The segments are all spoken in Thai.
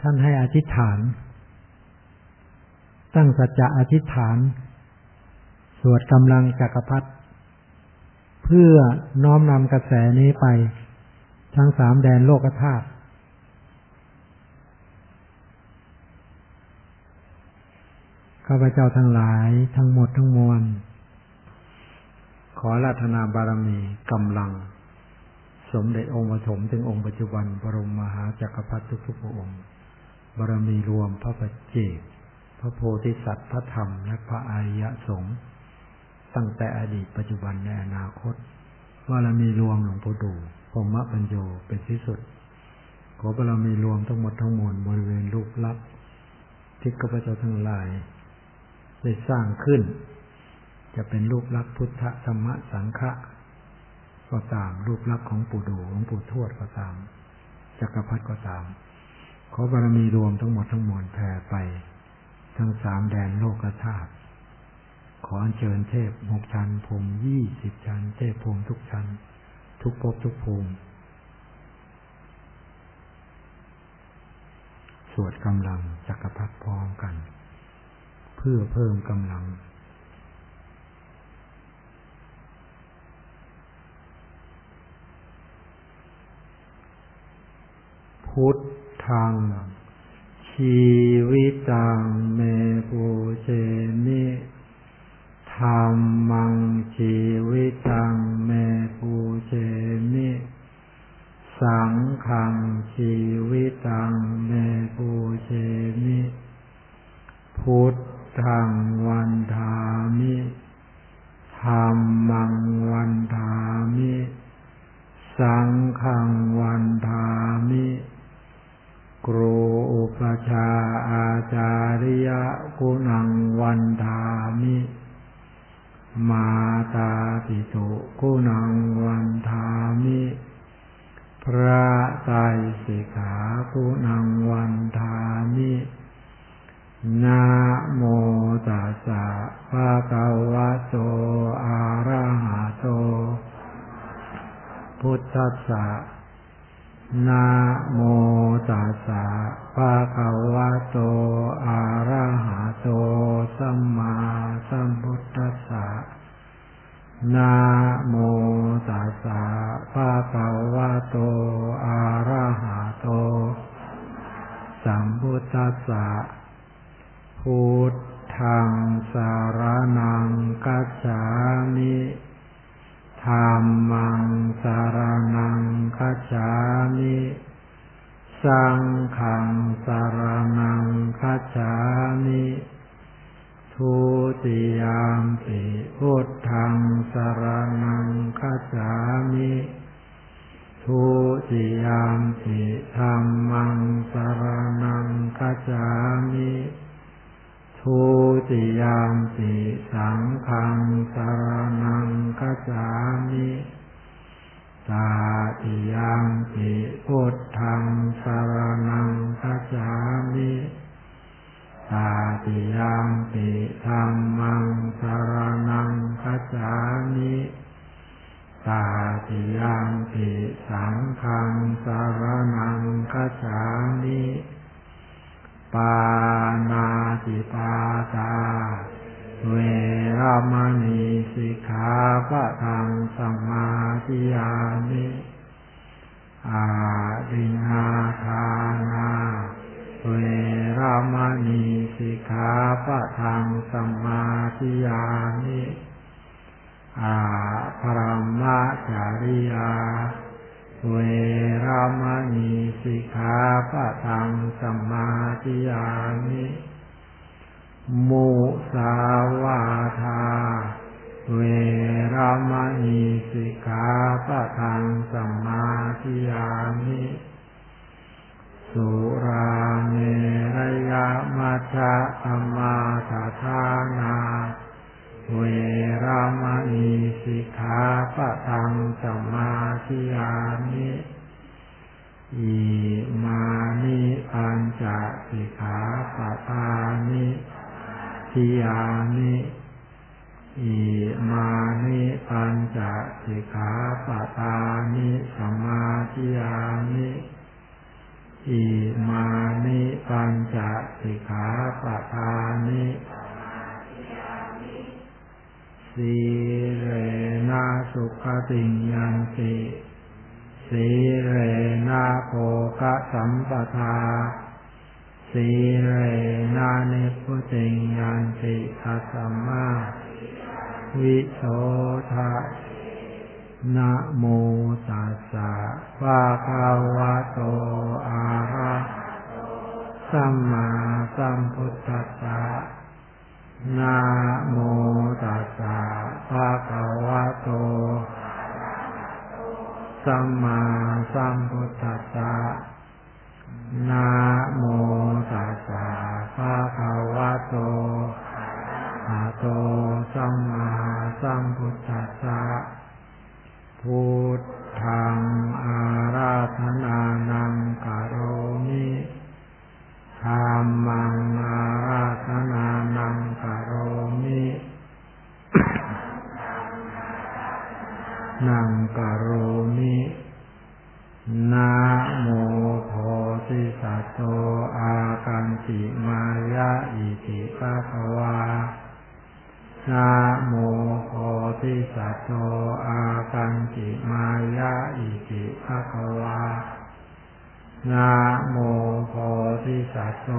ท่านให้อธิษฐาน ตั้งสัจจะอธิษฐาน สวดกำลังจักรพรรดิเพื่อน้อมนำกระแสนี้ไป ทั้งสามแดนโลกธาตุข้าพเจ้าทั้งหลายทั้งหมดทั้งมวล ขอราธนาบารมีกำลัง สมเด็จองค์ปฐมถึงองค์ปัจจุบันบรมมหาจักรพรรดิทุกๆพระองค์ บารมีรวมพระปัจเจกพระโพธิสัตว์พระธรรมและพระอริยสงฆ์ตั้งแต่อดีตปัจจุบันในอนาคตบารมีรวมหลวงปู่ดูพรมะปัญโยเป็นที่สุด ขอบารมีรวมทั้งหมดทั้งมวลบริเวณรูปลักษณ์ที่ข้าพเจ้าทั้งหลาย ได้สร้างขึ้น จะเป็นรูปลักษณ์พุทธธรรมสังฆะก็ตามรูปลักษณ์ของปู่ดูของปู่ทวดก็ตามจักรพรรดิก็ตาม ขอบารมีรวมทั้งหมดทั้งมวลแผ่ไป ทั้งสามแดนโลกธาตุขออัญเชิญเทพหกชั้นภูมิยี่สิบชั้น เทพภูมิทุกชั้น ทุกภพทุกภูมิ สวดกำลังจักรพรรดิพร้อมกัน เพื่อเพิ่มกำลังพุทธ ง ชีวิตังเมปูเชนิธรรมังชีวิตังเมปูเชมิสังขังชีวิตังเมปูเชมิพุทธังวันทามิธรรม สัมพุทธัสสะพุทธังสารนังกัจฉามิธรรมังสารนังคัจฉามิสังฆังสารนังคัจฉามิทุติยามปิพุทธังสารนังคัจฉามิ ทุติยามปิธรรมังสารนังคัจฉามิทุติยามปิสังฆังสารนังคัจฉามิตาติยามปิพุทธังสารนังคัจฉามิตาติยามปิธรรมังสารนังคัจฉามิตาติยามปิสั งฆังสารนังคัจฉามิปานาติปาตา เวรามณีสิกขาปะทังสมาธิยามิอาดินาทานาเวรามณีสิกขาปะทังสมาธิยามิอาพรหมจาริยา เวรามณีสิกขาปะทังสมาธิยามิมุสาวาทา เวรามณีสิกขาปะทังสมาธิยามิ สุราเมรยามัชฌะธรรมาทานา เวรา สิกขาปะทังสมาธิยามิอิมานิปัญจสิกขาปะทานิทิยามิอิมานิปัญจสิกขาปะทานิสมาธิยามิอิมานิปัญจสิกขาปะทานิ สีเรนะสุขติยันติสีเรนะโภคสัมปทา สีเรนะนิพุติยันติทัสมาวิโสทะนะโมตัสสะภะคะวะโตอะระสัมมาสัมพุทธัสสะนะโม ตัสสะภะคะวะโต สัมมาสัมพุทธัสสะนะโมตัสสะภะคะวะโตอะโต สัมมาสัมพุทธัสสะพุทธังอาราธนานังกโรมิธรรมังอาราธนานังกโรมิ นังกโรมินะโมโพธิสัตโตอาคันติมายะอิติปะคะวานะโมโพธิสัตโตอาคันติมายะอิติภะคะวานะโมโพธิสัตโต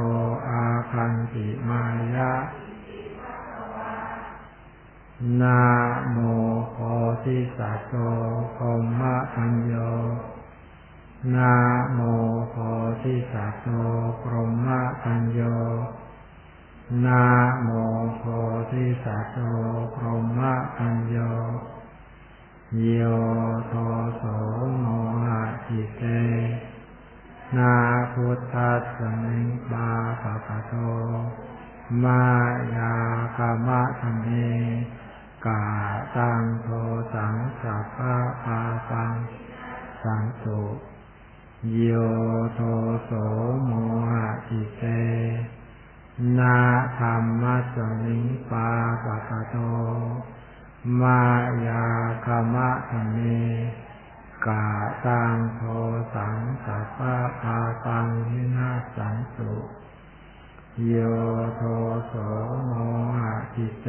อาคันติมายะ นะโมโพธิสัตโตพรหมอัญโยนะโมโพธิสัตโตพรหมอัญโยนะโมโพธิสัตโตพรหมอัญโยโยโทโสโมหะจิเต นาพุทธัสสมิงบาปะปะโต มายากามะธรรมเม กาตังโทสังสัพพะปาปังสังสุโยโทโสโมหะจิเต นาธรรมะสมิงปาปะปะโต มายาคามะธรมเมกาตังโทสังสัพพะปาปังวินาสสันตุโยโทโสโมหะจิตเต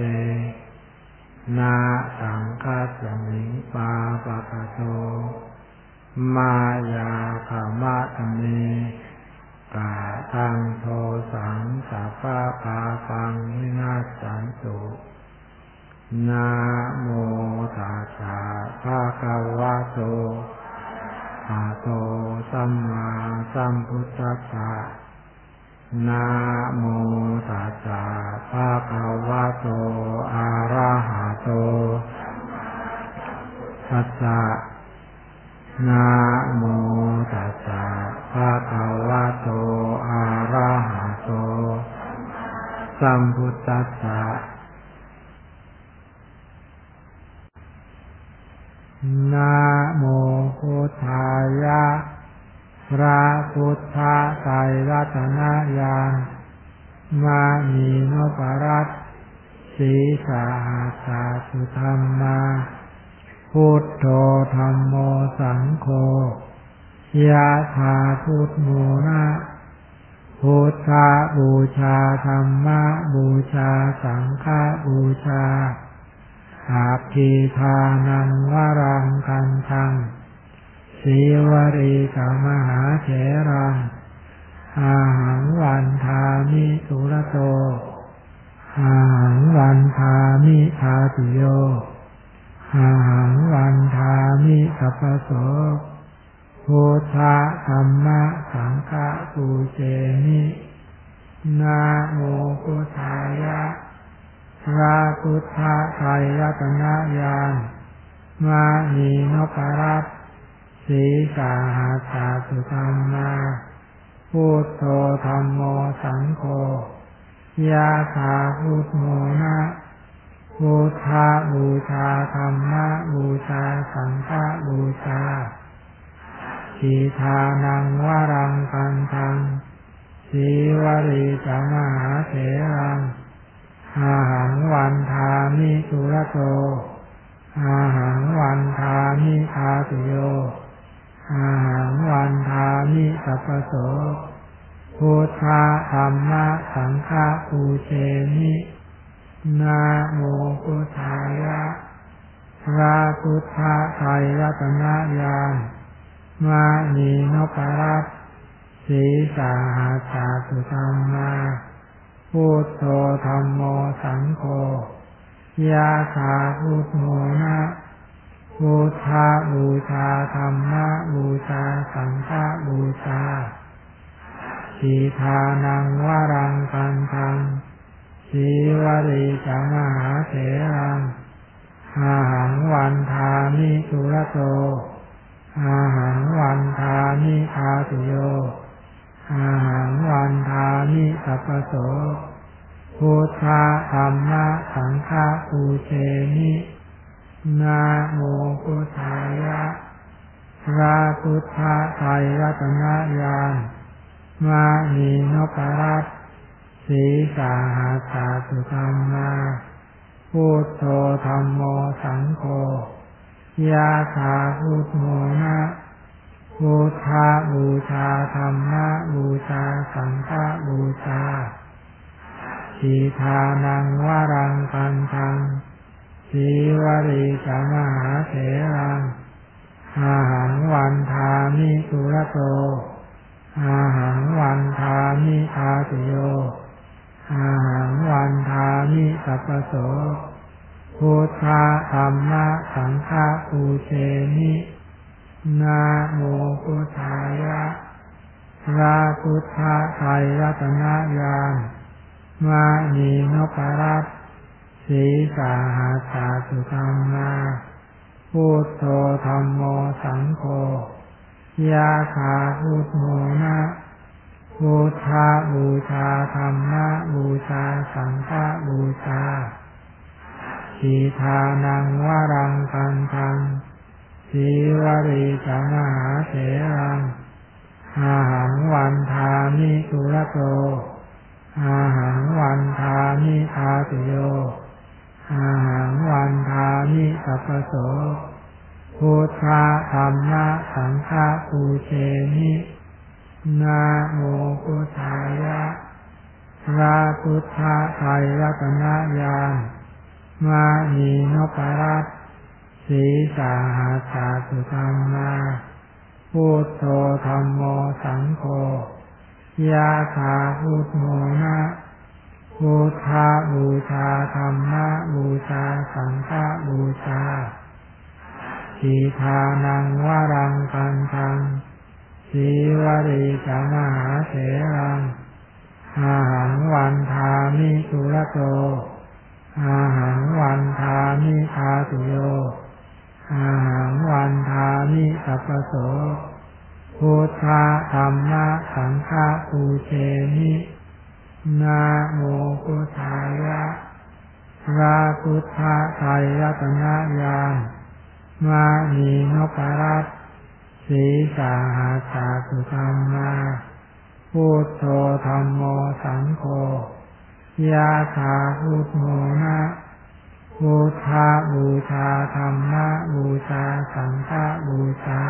นะ สังฆัสมิงปาปะกะโต มะยา ขะมะถะ เมกะตังโทสังสัพพะปาปังวินาสสันตุนะโมตัสสะภะคะวะโตอะโตสัมมาสัมพุทธัสสะ นะโมตัสสะภะคะวะโต อะระหะโตตัสสะนะโมตัสสะภะคะวะโต อะระหะโต สัมพุทธัสสะนะโมพุทธายะ พระพุทธไตรรัตนญาณมามีนปรัตสีสาสาสุธรรมาพุทโธธรรมโมสังโฆยะถาพุทโมนะพุทธบูชาธรรมะบูชาสังฆบูชาอาภิทานังวรังกันทัง สีวรีกมหาเถรังอาหังวันทามิสุรโต อาหังวันทามิทาติโย อาหังวันทามิสัพพโสพุทธธรรมะสังฆปูเจมินาโมพุทธายะพระพุทธไตรรัตนญาณมานีนพรัต สีสาหาสาสุธรรมาพุทโธธรรมโมสังโฆยาถาพุทโมนะพุทธบูชาธรรมะบูชาสังฆบูชาทีทานังวรังกันทังสีวรีจมหาเถรังอาหังวันทามิสุรโตอาหังวันทามิทาตุโย อาหังวันทามิสัพพโสพุทธะธรรมะสังฆปูเชมินาโมพุทธายะพระพุทธไตรรัตนญาณมานีนปรัตสีสาหาสาสุธรรมาพุทโธธรรมโมสังโฆยาสาพุทโมนะ พุทธาบูชาธรรมะบูชาสังฆบูชาสีทานังวรังกันทังสีวริจามหาเถรังอาหังวันทามิสุรโตอาหังวันทามิอาตุโยอาหังวันทามิสัพโสพุทธะธรรมะสังฆะปูเชมิ นาโมพุทธายะพระพุทธไตรรัตนญาณมานีนปรัตสีสาหาสาสุธรรมาพุทโธธรรมโมสังโฆยาสาพุทโมนะพุทธาบูชาธรรมะบูชาสังฆบูชาสีทานังวรังกันทัง สีวริจามหาเถรังอาหังวันทามิสุรโต อาหังวันทามิอาติโย อาหังวันทามิสัพโสพุทธะธรรมะสังฆะปูเชมินาโมพุทธายะพระพุทธไตรรัตนญาณมานีนปรัต สีสาหาสาสุธรรมาพุทโธธรรมโมสังโฆยาคาพุทโมนะบูชาบูชาธรรมะบูชาสังฆบูชาสีทานังวรังกันทังสีวริจามหาเถรังอาหังวันทามิสุรโตอาหังวันทามิอาติโย อาหังวันทามิสัพโสพุทธะธรรมะสังฆปูเชมินาโมพุทธายะพระพุทธไตรรัตนญาณมานีนปรัตสีสาหาสาสุธรรมาพุทโธธรรมโมสังโฆยาคาพุทโมนะ พุทธาบูชาธรรมะบูชาสังฆบูชาสีทานังวรังกันทังสีวริจามหาเถรัง อาหังวันทามิสุรโต อาหังวันทามิอาตุโย อาหังวันทามิสัพโส พุทธธรรมะสังฆปูเชมิ นาโมพุทธายะพระพุทธไตรรัตนญาณมานีนปรัตสีสาหาสาสุธรรมาพุทโธธรรมโมสังโฆยาถาพุทโมนะพุทธาบูชาธรรมะบูชาสังฆบูชา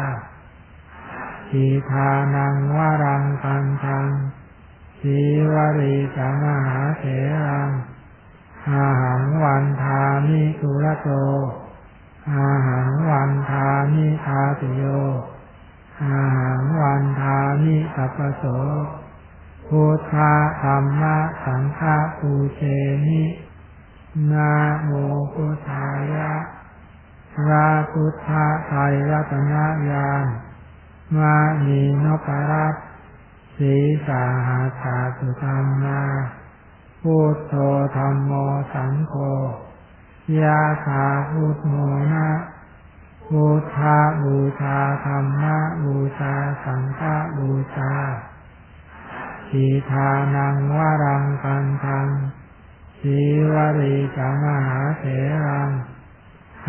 สีทานังวรังกันทัง สีวริจามหาเถรังอาหังวันทามิสุรโต อาหังวันทามิอาติโย อาหังวันทามิสัพโสพุทธะธรรมะสังฆปูเชมินาโมพุทธายะพระพุทธไตรรัตนญาณมานีนปรัต สีสาหาสาสุธรรมาพุทโธธรรมโมสังโฆยาคาพุทโมนะพุทธาบูชาธรรมะบูชาสังฆบูชาสีทานังวรังกันทังสีวริจามหาเถรัง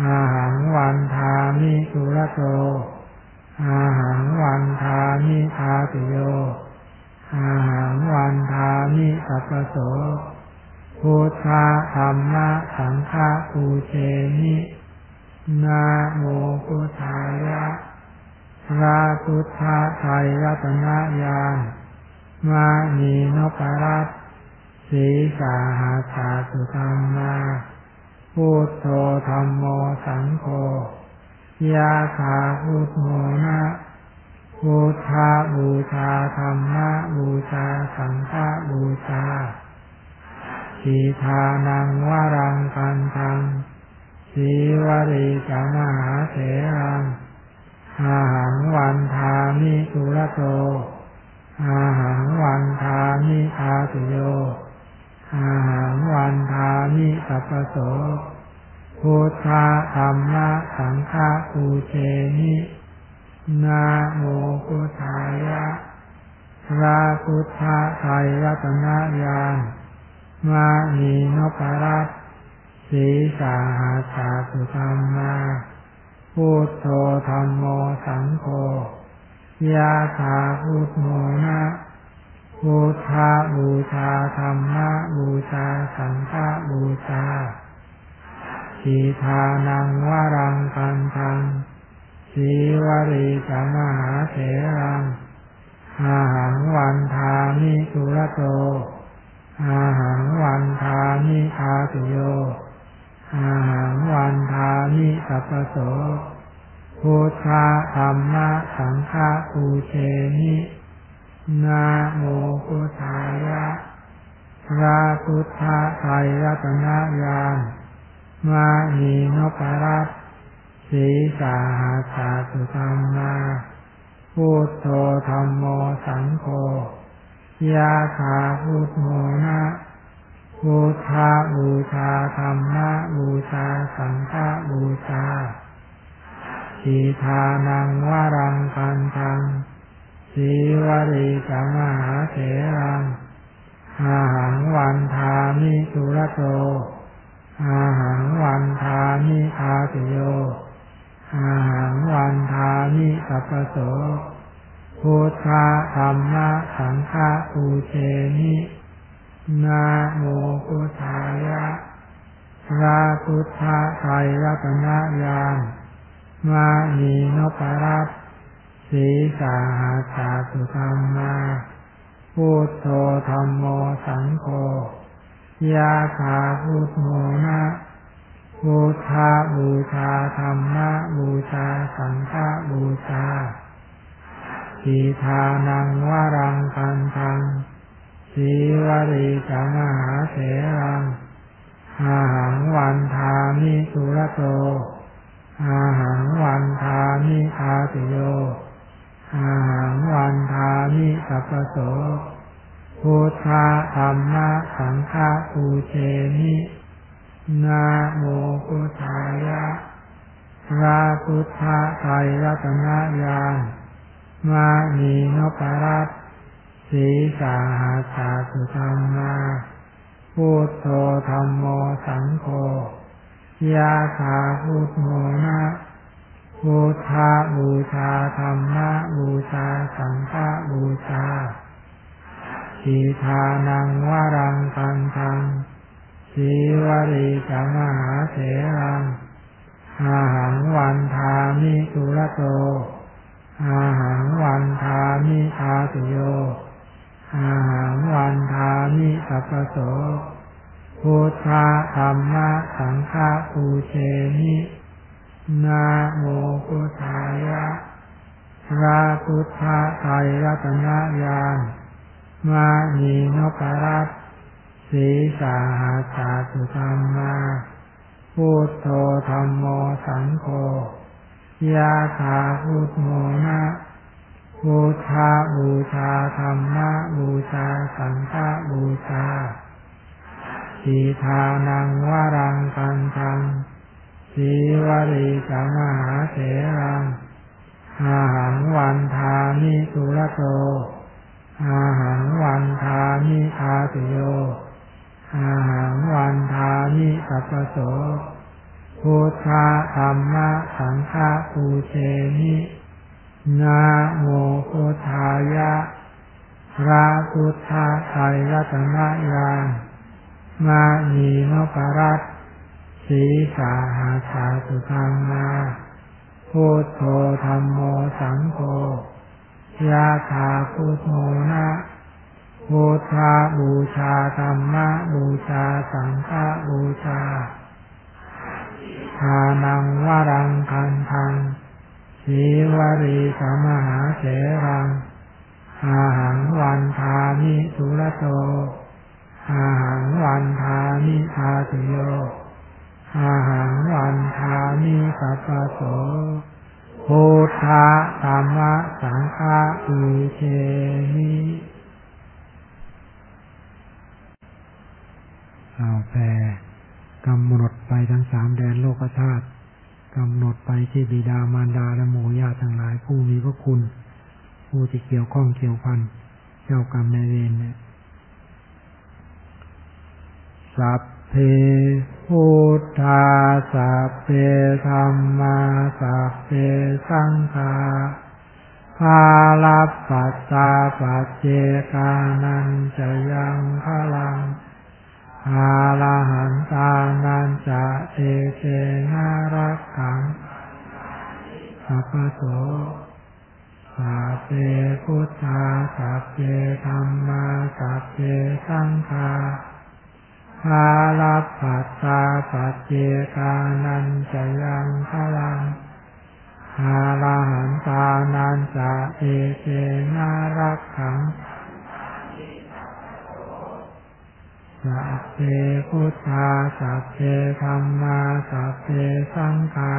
อาหังวันทามิสุรโตอาหังวันทามิอาติโย อาหังวันทามิสัพโสพุทธะธรรมะสังฆปูเชมินาโมพุทธายะพระพุทธไตรรัตนญาณมานีนปรัตสีสาหาสาสุธรรมาพุทโธธรรมโมสังโฆยาคาพุทโมนะ พุทธาบูชาธรรมะบูชาสังฆบูชาสีทานังวรังกันทังสีวริจามหาเถรังอาหังวันทามิสุรโตอาหังวันทามิอาตุโยอาหังวันทามิสัพโสพุทธาธรรมะสังฆปูเชนิ นาโมพุทธายะพระพุทธไทยรัตนญาณมานีนปรัตสีสาหาสาสุธรรมาพุทโธธรรมโมสังโฆยาถาพุทโมนะพุทธาบูชาธรรมะบูชาสังฆบูชาสีทานังวรังกันทัง สีวริจามหาเถรังอาหังวันทามิสุรโต อาหังวันทามิอาตุโย อาหังวันทามิสัพโสพุทธาธรรมะสังฆาปูเชนินาโมพุทธายะพระพุทธไทยรัตนญาณมานีนปรัต สีสาหาสาสุธรรมาพุทโธธรรมโมสังโฆยาคาพุทโมนะบูชาบูชาธรรมะบูชาสังฆะบูชาสีทานังวรังกันทังสีวริกามหาเถรังอาหังวันทามิสุรโตอาหังวันทามิอาติโย อาหังวันทามิสัพโสพุทธาธรรมะสังฆปูเชนินาโมพุทธายะพระพุทธไทยรัตนญาณมานีนปรัตสีสาหาสาสุธรรมาพุทโธธรรมโมสังโฆยาคาพุทโมนะ บูชาบูชาธรรมะบูชาสังฆบูชาสีทานังวรังกันทังสีวริจามหาเถรังอาหังวันทามิสุรโตอาหังวันทามิอาติโยอาหังวันทามิสัพโสพุทธาธรรมะสังฆปูเชนิ นาโมพุทธายะพระพุทธไทยรัตนญาณมานีนปรัตสีสาหาสาสุธรรมาพุทโธธรรมโมสังโฆยาคาพุทโมนะพุทธาบูชาธรรมะบูชาสังฆบูชาสีทานังวรังกันทัง สีวริจามหาเถรังอาหังวันทามิสุรโต อาหังวันทามิอาตุโย อาหังวันทามิสัพโสพุทธาธรรมะสังฆาปูเชนินาโมพุทธายะพระพุทธไทยรัตนญาณมานีนปรัต สีสาหาสาสุธรรมาพุทโธธรรมโมสังโฆยาถาพุทโมนะบูชาบูชาธรรมะบูชาสังฆบูชาสีทานังวรังกันทังสีวริกามหาเถรังอาหังวันทามิสุรโตอาหังวันทามิอาติโย อาหังวันทามิสัพโสพุทธาธรรมะสังฆปูเชนินาโมพุทธายะพระพุทธไทยรัตนญาณมานีนปรัตสีสาหาสาสุขังมาพุทโธธรรมโมสังโฆยาคาพุทโมนะ พุทธบูชาธรรมบูชาสังฆบูชาทานังวรังคันทังสีวรีสมหาเสรัง อาหังวันทามิสุรโต อาหังวันทามิทาสิโย อาหังวันทามิสัพพโสพุทธะธรรมะสังฆอุเชมิ เอาแผ่กำหนดไปทั้งสามแดนโลกธาตุกำหนดไปที่บิดามารดาและหมู่ญาติทั้งหลายผู้มีพระคุณ ผู้ที่เกี่ยวข้องเกี่ยวพันเจ้ากรรมนายเวรเนี่ยสัพเพพุทธาสัพเพธรรมาสัพเพสังฆาภาลัปปัสสะปัจเจกานันจะยังพลัง อาลาหันตานันจะเอเจนารักขังสัพโสสัพเพพุทธาสัพเพธรรมาสัพเพสังฆาภาลัปปัสสะปัจเจกานันจะยังพลังอาลาหันตานันจะเอเจนารักขัง สัพเพพุทธาสัพเพธรรมาสัพเพสังฆา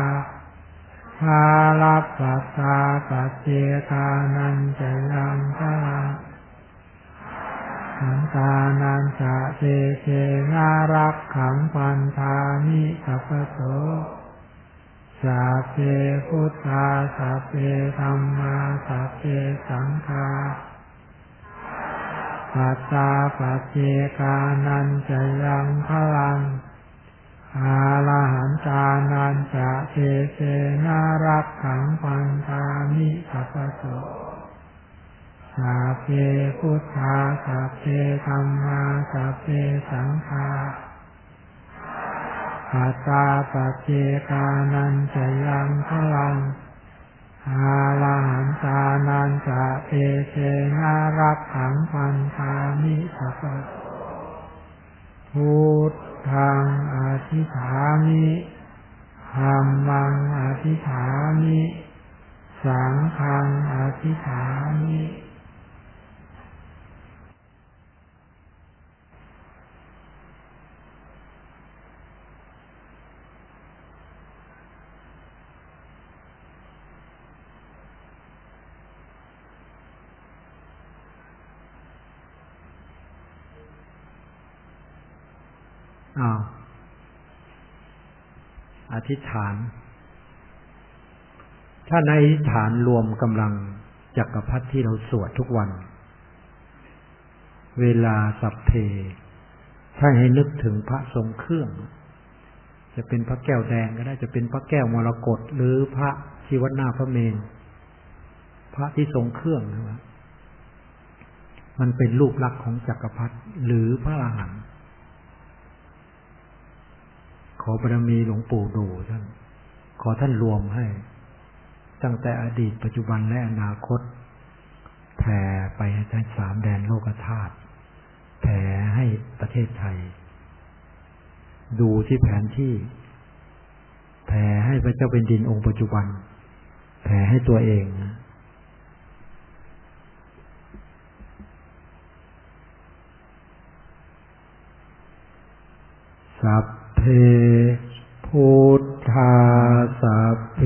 ภาลัปปัสสะปัจเจกานันจะยังพลังขันตานันจะเตเชนารักขังพันธามิสัพโสสัพเพพุทธาสัพเพธรรมาสัพเพสังฆา ปัสสะปัจเจกานันจะยังพลัง อาลาหันตานันจะเตเชนารักขังพันธามิสัพโสสัพเพพุทธาสัพเพธรรมาสัพเพสังฆาปัสสะปัจเจกานันจะยังพลัง อาลาหันตานันจะเอเชนารักขังปันธามิสัพพุทธังอธิฐามิธรรมังอธิฐามิ สังฆังอธิฐามิ อ้าวอธิษฐาน ถ้าในอธิษฐานรวมกำลังจักรพรรดิที่เราสวดทุกวัน เวลาสัพเพ ถ้าให้นึกถึงพระทรงเครื่อง จะเป็นพระแก้วแดงก็ได้ จะเป็นพระแก้วมรกตหรือพระที่วัดหน้าพระเมนพระที่ทรงเครื่องนะครับมันเป็นรูปลักษณ์ของจักรพรรดิหรือพระอรหันต์ ขอบารมีหลวงปู่ดูท่าน ขอท่านรวมให้ ตั้งแต่อดีตปัจจุบันและอนาคตแผ่ไปให้ทั้งสามแดนโลกธาตุแผ่ให้ประเทศไทย ดูที่แผนที่ แผ่ให้พระเจ้าเป็นดินองค์ปัจจุบัน แผ่ให้ตัวเองนะสัพ เพ พุทธาสัพเพ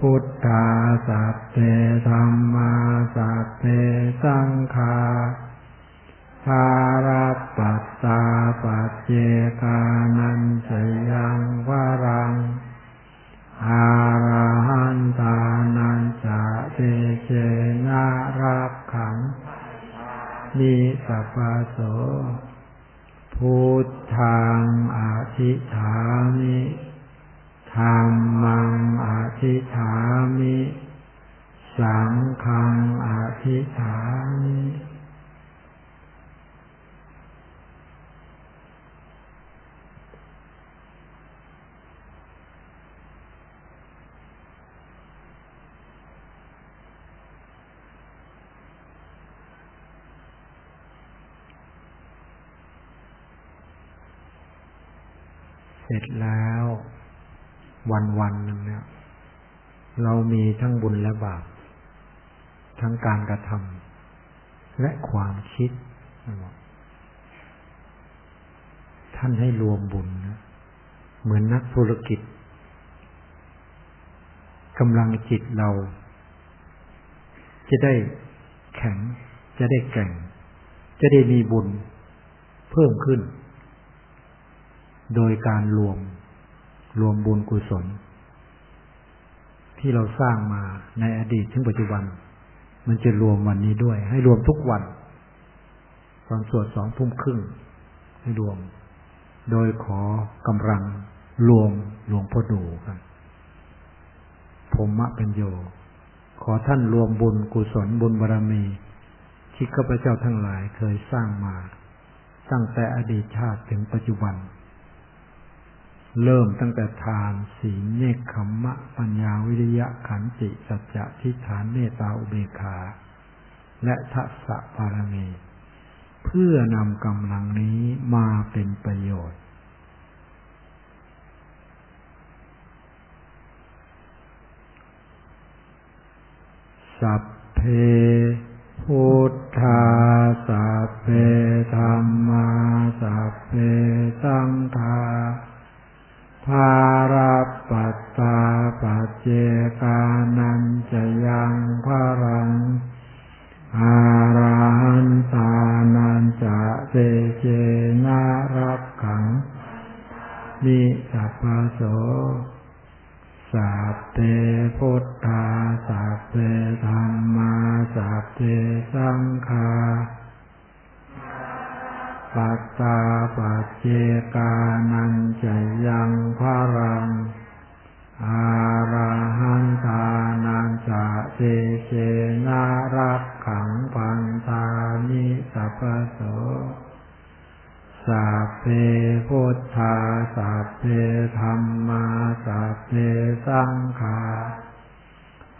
พุทธาสัพเพธรรมาสัพเพสังคาภาราปัสสาปัจเจกานันจยังวรังอาราหันตานันจะเตเชนารับขังนิสัพโสพุทธังอธิฐามิ ธรรมังอธิฐามิ สังฆังอธิฐามิเสร็จแล้ว วันวันหนึ่งเนี่ย เรามีทั้งบุญและบาป ทั้งการกระทำและความคิด ท่านให้รวมบุญนะ เหมือนนักธุรกิจกำลังจิตเรา จะได้แข็ง จะได้แก่ง จะได้มีบุญเพิ่มขึ้น โดยการรวม รวมบุญกุศล ที่เราสร้างมาในอดีตถึงปัจจุบัน มันจะรวมวันนี้ด้วย ให้รวมทุกวัน ตอนสวดสองทุ่มครึ่ง ให้รวม โดยขอกำลังรวมหลวงพ่อดูกันผมมะเป็นโย ขอท่านรวมบุญกุศลบุญบารรมี ที่ข้าพเจ้าทั้งหลายเคยสร้างมา ตั้งแต่อดีตชาติถึงปัจจุบัน เริ่มตั้งแต่ทานศีลเนคขมมะ ปัญญาวิริยะขันติ สัจจะทิฏฐานเมตตาอุเบกขา และทัศะปารมีเพื่อนำกำลังนี้มาเป็นประโยชน์ สัพเพพุทธาสัพเพธรรมาสัพเพสังฆาาราปัตตาปัจเจกานันจะยังพระรังอาราหันตานันจะเตเจนารับขังนิสัพพโสสัพเพพุทธาสัพเพธรรมาสัพเพสังฆา ปัตตาปัจเจกานันจะยังพระรัง อาราหันตานันจะเตเชนารักขังปันตานิสัพโสสัพเพพุทธาสัพเพธรรมาสัพเพสังฆา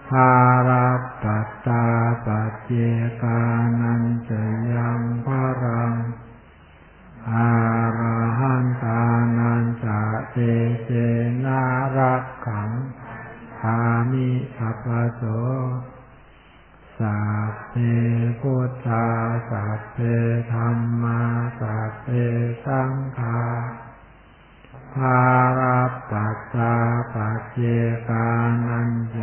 ภารัปัตตาปัจเจกานันจะยังพระรัง อาราหันตานันจะเตเจนารักขังอามิสัพโสสัพเพพุทธาสัพเพธรรมาสัพเพสังฆาภาราปัสสาปัจเจกานันจ